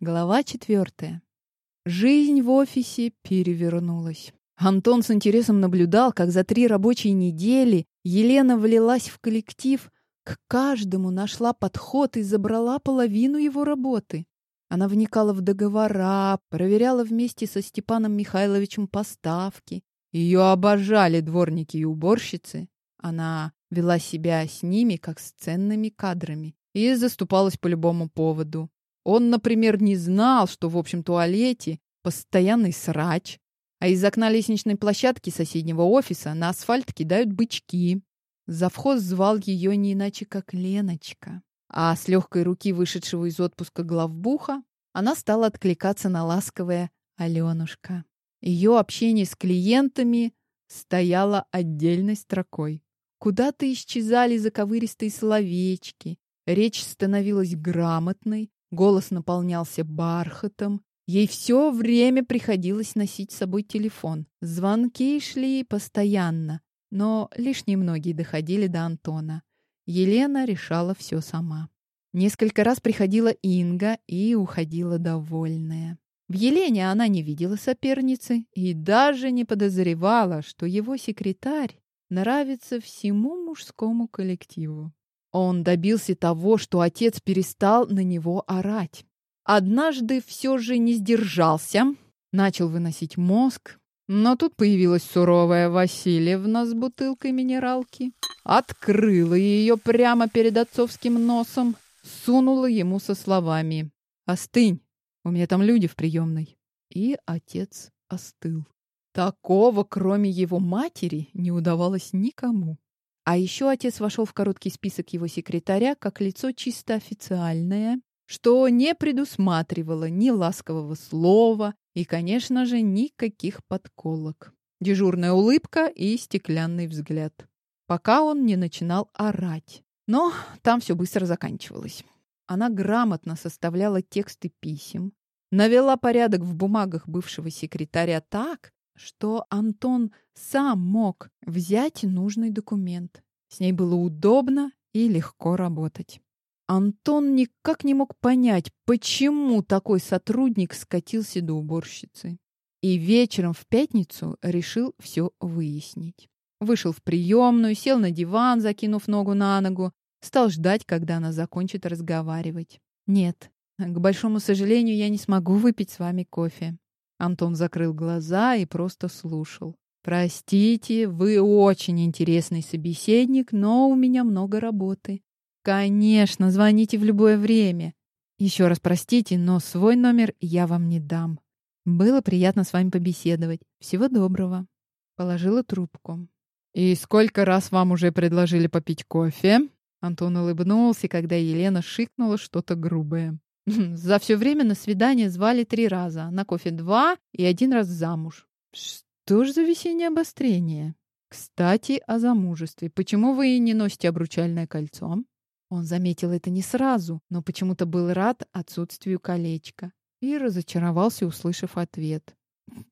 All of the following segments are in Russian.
Глава четвертая. Жизнь в офисе перевернулась. Антон с интересом наблюдал, как за три рабочие недели Елена влилась в коллектив, к каждому нашла подход и забрала половину его работы. Она вникала в договора, проверяла вместе со Степаном Михайловичем поставки. Ее обожали дворники и уборщицы. Она вела себя с ними, как с ценными кадрами, и заступалась по любому поводу. Он, например, не знал, что в общем туалете постоянный срач, а из окна лестничной площадки соседнего офиса на асфальт кидают бычки. Завхоз звал ее не иначе, как Леночка. А с легкой руки вышедшего из отпуска главбуха она стала откликаться на ласковое «Аленушка». Ее общение с клиентами стояло отдельной строкой. Куда-то исчезали заковыристые словечки, речь становилась грамотной, голос наполнялся бархатом. Ей все время приходилось носить с собой телефон. Звонки шли постоянно, но лишь немногие доходили до Антона. Елена решала все сама. Несколько раз приходила Инга и уходила довольная. В Елене она не видела соперницы и даже не подозревала, что его секретарь нравится всему мужскому коллективу. Он добился того, что отец перестал на него орать. Однажды все же не сдержался, начал выносить мозг, но тут появилась суровая Васильевна с бутылкой минералки, открыла ее прямо перед отцовским носом, сунула ему со словами «Остынь, у меня там люди в приемной». И отец остыл. Такого, кроме его матери, не удавалось никому. А еще отец вошел в короткий список его секретаря как лицо чисто официальное, что не предусматривало ни ласкового слова и, конечно же, никаких подколок. Дежурная улыбка и стеклянный взгляд. Пока он не начинал орать. Но там все быстро заканчивалось. Она грамотно составляла тексты писем, навела порядок в бумагах бывшего секретаря так, что Антон сам мог взять нужный документ. С ней было удобно и легко работать. Антон никак не мог понять, почему такой сотрудник скатился до уборщицы. И вечером в пятницу решил все выяснить. Вышел в приемную, сел на диван, закинув ногу на ногу, стал ждать, когда она закончит разговаривать. «Нет, к большому сожалению, я не смогу выпить с вами кофе. Антон закрыл глаза и просто слушал. «Простите, вы очень интересный собеседник, но у меня много работы». «Конечно, звоните в любое время. Еще раз простите, но свой номер я вам не дам. Было приятно с вами побеседовать. Всего доброго». Положила трубку. «И сколько раз вам уже предложили попить кофе?» Антон улыбнулся, когда Елена шикнула что-то грубое. За все время на свидание звали три раза, на кофе два и один раз замуж. Что ж за весеннее обострение? Кстати, о замужестве. Почему вы не носите обручальное кольцо? Он заметил это не сразу, но почему-то был рад отсутствию колечка и разочаровался, услышав ответ.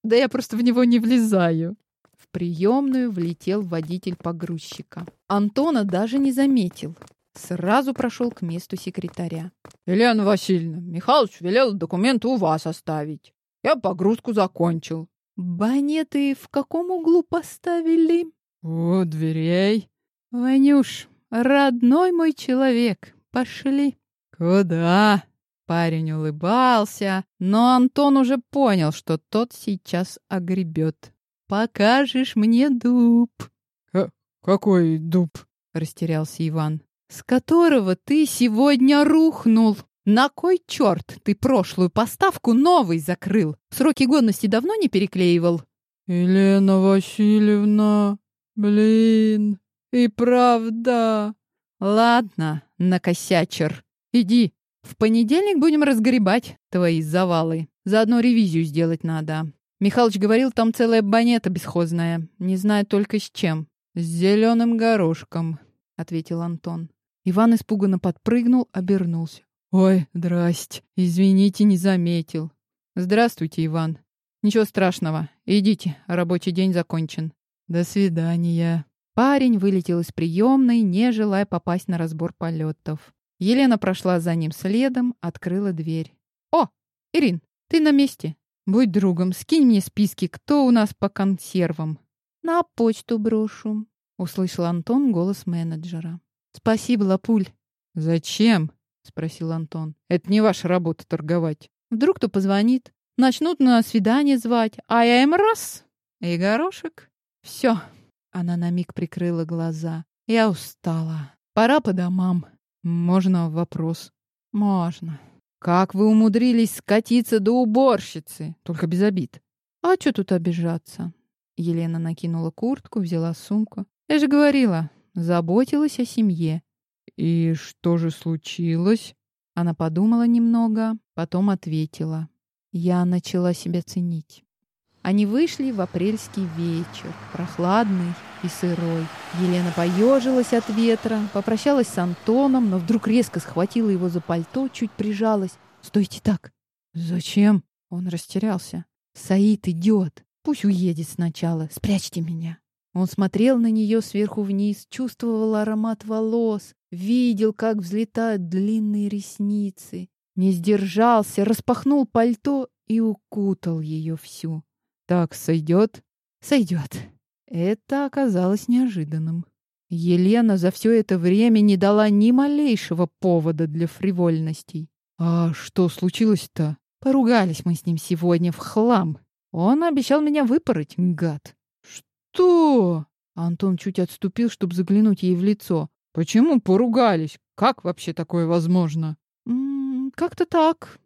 «Да я просто в него не влезаю». В приемную влетел водитель погрузчика. Антона даже не заметил. Сразу прошел к месту секретаря. «Елена Васильевна, Михалыч велел документы у вас оставить. Я погрузку закончил». «Банеты в каком углу поставили?» «У дверей». «Ванюш, родной мой человек, пошли». «Куда?» Парень улыбался, но Антон уже понял, что тот сейчас огребет. «Покажешь мне дуб». «Какой дуб?» — растерялся Иван с которого ты сегодня рухнул. На кой черт ты прошлую поставку новый закрыл? Сроки годности давно не переклеивал? Елена Васильевна, блин, и правда. Ладно, накосячер, иди. В понедельник будем разгребать твои завалы. Заодно ревизию сделать надо. Михалыч говорил, там целая банета бесхозная. Не знаю только с чем. С зеленым горошком, ответил Антон. Иван испуганно подпрыгнул, обернулся. «Ой, здрасте. Извините, не заметил». «Здравствуйте, Иван. Ничего страшного. Идите, рабочий день закончен». «До свидания». Парень вылетел из приемной, не желая попасть на разбор полетов. Елена прошла за ним следом, открыла дверь. «О, Ирин, ты на месте? Будь другом, скинь мне списки, кто у нас по консервам. На почту брошу, услышал Антон голос менеджера. Спасибо, Лапуль. Зачем? спросил Антон. Это не ваша работа торговать. Вдруг кто позвонит, начнут на свидание звать, а я им раз и горошек. Все. Она на миг прикрыла глаза. Я устала. Пора по домам. Можно вопрос? Можно. Как вы умудрились скатиться до уборщицы? Только без обид. А что тут обижаться? Елена накинула куртку, взяла сумку. Я же говорила, заботилась о семье. И что же случилось? Она подумала немного, потом ответила. Я начала себя ценить. Они вышли в апрельский вечер, прохладный и сырой. Елена поежилась от ветра, попрощалась с Антоном, но вдруг резко схватила его за пальто, чуть прижалась. «Стойте так!» «Зачем?» Он растерялся. «Саид идет. Пусть уедет сначала. Спрячьте меня». Он смотрел на нее сверху вниз, чувствовал аромат волос, видел, как взлетают длинные ресницы. Не сдержался, распахнул пальто и укутал ее всю. Так сойдет? Сойдет. Это оказалось неожиданным. Елена за все это время не дала ни малейшего повода для фривольностей. А что случилось-то? Поругались мы с ним сегодня в хлам. Он обещал меня выпороть, гад. Что? Антон чуть отступил, чтобы заглянуть ей в лицо. Почему поругались? Как вообще такое возможно? Как-то так.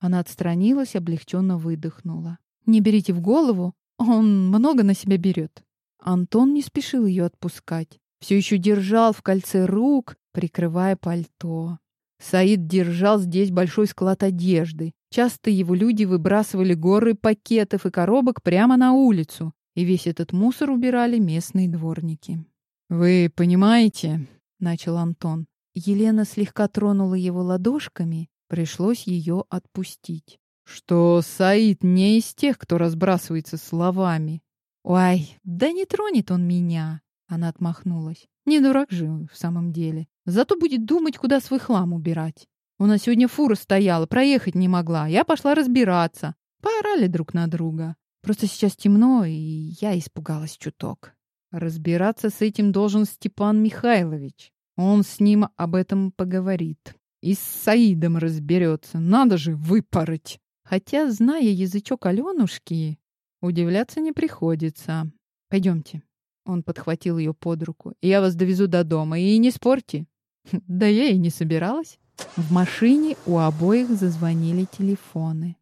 Она отстранилась, облегченно выдохнула. Не берите в голову, он много на себя берет. Антон не спешил ее отпускать. Все еще держал в кольце рук, прикрывая пальто. Саид держал здесь большой склад одежды. Часто его люди выбрасывали горы пакетов и коробок прямо на улицу, и весь этот мусор убирали местные дворники. «Вы понимаете?» — начал Антон. Елена слегка тронула его ладошками, пришлось ее отпустить что Саид не из тех, кто разбрасывается словами. «Ой, да не тронет он меня!» Она отмахнулась. «Не дурак же в самом деле. Зато будет думать, куда свой хлам убирать. У нас сегодня фура стояла, проехать не могла. Я пошла разбираться. Поорали друг на друга. Просто сейчас темно, и я испугалась чуток. Разбираться с этим должен Степан Михайлович. Он с ним об этом поговорит. И с Саидом разберется. Надо же выпороть. Хотя, зная язычок Аленушки, удивляться не приходится. Пойдемте. Он подхватил ее под руку. Я вас довезу до дома. И не спорьте. Да я и не собиралась. В машине у обоих зазвонили телефоны.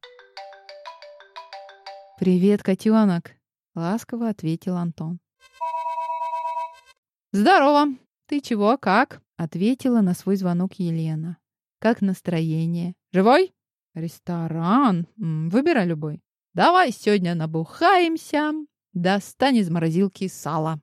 «Привет, котенок!» — ласково ответил Антон. «Здорово! Ты чего, как?» — ответила на свой звонок Елена. «Как настроение? Живой?» Ресторан? Выбирай любой. Давай сегодня набухаемся. Достань из морозилки сало.